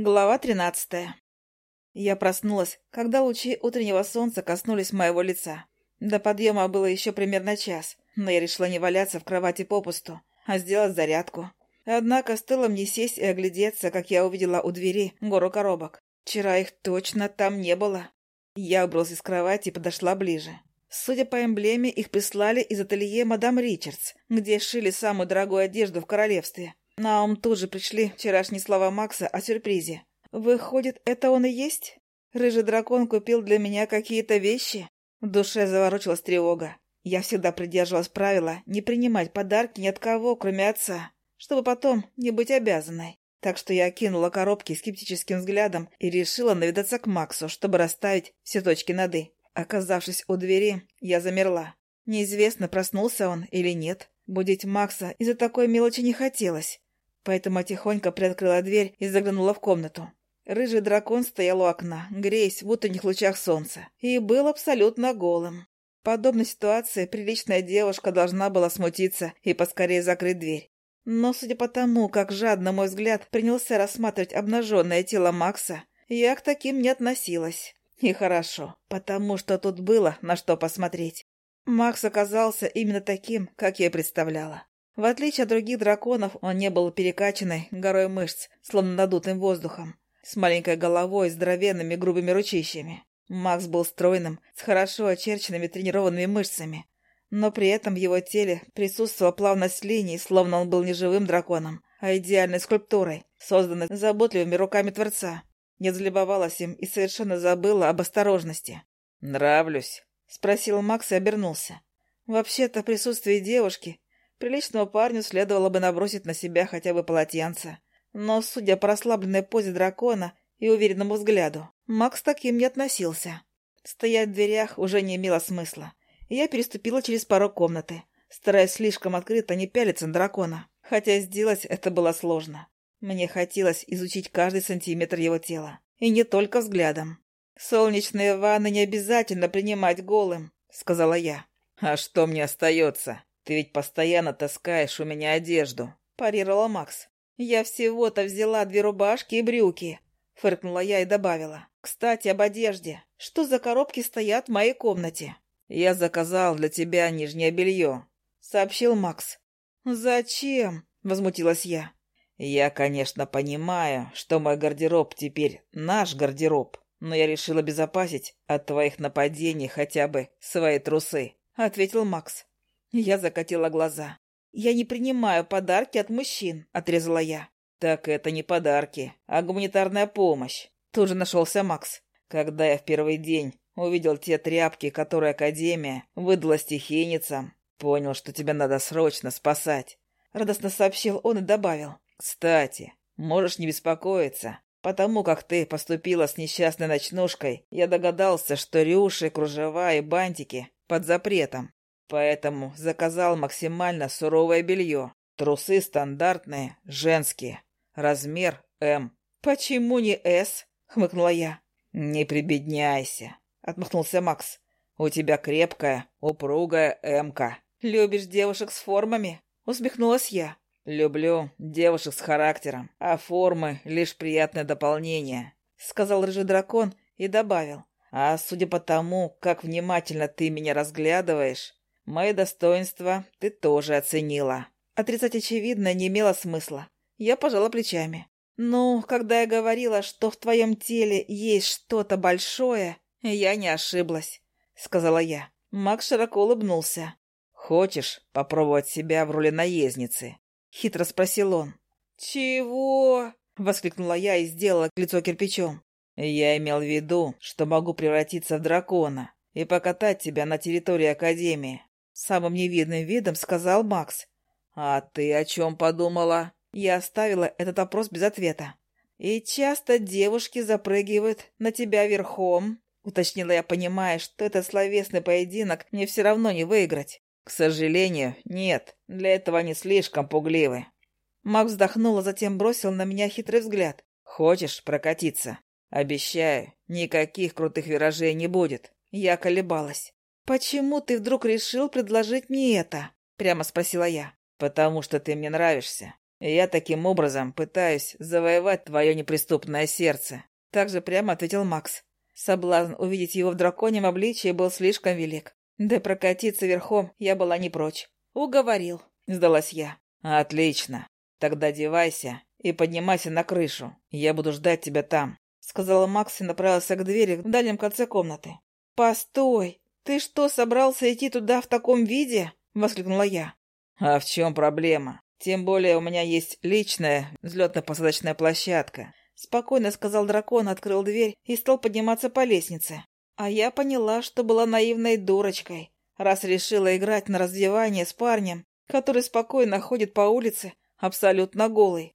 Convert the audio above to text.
Глава тринадцатая. Я проснулась, когда лучи утреннего солнца коснулись моего лица. До подъема было еще примерно час, но я решила не валяться в кровати попусту, а сделать зарядку. Однако стоило мне сесть и оглядеться, как я увидела у двери гору коробок. Вчера их точно там не было. Я убралась из кровати и подошла ближе. Судя по эмблеме, их прислали из ателье мадам Ричардс, где шили самую дорогую одежду в королевстве. На ум тут же пришли вчерашние слова Макса о сюрпризе. Выходит, это он и есть? Рыжий дракон купил для меня какие-то вещи? В душе заворочилась тревога. Я всегда придерживалась правила не принимать подарки ни от кого, кроме отца, чтобы потом не быть обязанной. Так что я окинула коробки скептическим взглядом и решила наведаться к Максу, чтобы расставить все точки над «и». Оказавшись у двери, я замерла. Неизвестно, проснулся он или нет. Будить Макса из-за такой мелочи не хотелось поэтому тихонько приоткрыла дверь и заглянула в комнату. Рыжий дракон стоял у окна, греясь в утренних лучах солнца, и был абсолютно голым. В подобной ситуации приличная девушка должна была смутиться и поскорее закрыть дверь. Но, судя по тому, как жадно мой взгляд принялся рассматривать обнаженное тело Макса, я к таким не относилась. И хорошо, потому что тут было на что посмотреть. Макс оказался именно таким, как я и представляла. В отличие от других драконов, он не был перекачанной горой мышц, словно надутым воздухом, с маленькой головой и здоровенными грубыми ручищами. Макс был стройным, с хорошо очерченными тренированными мышцами, но при этом в его теле присутствовала плавность линий, словно он был не живым драконом, а идеальной скульптурой, созданной заботливыми руками Творца. Не залюбовалась им и совершенно забыла об осторожности. «Нравлюсь?» — спросил Макс и обернулся. Вообще-то присутствие девушки Приличному парню следовало бы набросить на себя хотя бы полотенце. Но, судя по расслабленной позе дракона и уверенному взгляду, Макс таким не относился. Стоять в дверях уже не имело смысла. Я переступила через порог комнаты, стараясь слишком открыто не пялиться на дракона. Хотя сделать это было сложно. Мне хотелось изучить каждый сантиметр его тела. И не только взглядом. «Солнечные ванны не обязательно принимать голым», — сказала я. «А что мне остается?» «Ты ведь постоянно таскаешь у меня одежду», — парировала Макс. «Я всего-то взяла две рубашки и брюки», — фыркнула я и добавила. «Кстати, об одежде. Что за коробки стоят в моей комнате?» «Я заказал для тебя нижнее белье», — сообщил Макс. «Зачем?» — возмутилась я. «Я, конечно, понимаю, что мой гардероб теперь наш гардероб, но я решил обезопасить от твоих нападений хотя бы свои трусы», — ответил Макс. Я закатила глаза. «Я не принимаю подарки от мужчин», — отрезала я. «Так это не подарки, а гуманитарная помощь», — тут же нашелся Макс. «Когда я в первый день увидел те тряпки, которые Академия выдала стихийницам, понял, что тебя надо срочно спасать», — радостно сообщил он и добавил. «Кстати, можешь не беспокоиться. Потому как ты поступила с несчастной ночнушкой, я догадался, что рюши, кружева и бантики под запретом. Поэтому заказал максимально суровое белье. Трусы стандартные, женские. Размер М. «Почему не С?» — хмыкнула я. «Не прибедняйся», — отмахнулся Макс. «У тебя крепкая, упругая М-ка». «Любишь девушек с формами?» — усмехнулась я. «Люблю девушек с характером, а формы — лишь приятное дополнение», — сказал рыжий дракон и добавил. «А судя по тому, как внимательно ты меня разглядываешь, Мои достоинства ты тоже оценила. Отрицать очевидно не имело смысла. Я пожала плечами. Ну, когда я говорила, что в твоем теле есть что-то большое, я не ошиблась, сказала я. Макс широко улыбнулся. Хочешь попробовать себя в роли наездницы? Хитро спросил он. Чего? Воскликнула я и сделала лицо кирпичом. Я имел в виду, что могу превратиться в дракона и покатать тебя на территории Академии. Самым невидным видом сказал Макс. «А ты о чем подумала?» Я оставила этот вопрос без ответа. «И часто девушки запрыгивают на тебя верхом», — уточнила я, понимая, что этот словесный поединок мне все равно не выиграть. «К сожалению, нет. Для этого они слишком пугливы». Макс вздохнул, а затем бросил на меня хитрый взгляд. «Хочешь прокатиться? Обещаю, никаких крутых виражей не будет». Я колебалась. «Почему ты вдруг решил предложить мне это?» — прямо спросила я. «Потому что ты мне нравишься. Я таким образом пытаюсь завоевать твое неприступное сердце. Так же прямо ответил Макс. Соблазн увидеть его в драконьем обличии был слишком велик. Да прокатиться верхом я была не прочь. Уговорил, сдалась я. Отлично. Тогда одевайся и поднимайся на крышу. Я буду ждать тебя там, сказала Макс и направился к двери в дальнем конце комнаты. Постой, ты что, собрался идти туда в таком виде? воскликнула я. А в чем проблема? Тем более у меня есть личная взлетно-посадочная площадка. Спокойно сказал дракон, открыл дверь и стал подниматься по лестнице. А я поняла, что была наивной дурочкой, раз решила играть на раздевание с парнем, который спокойно ходит по улице, абсолютно голый.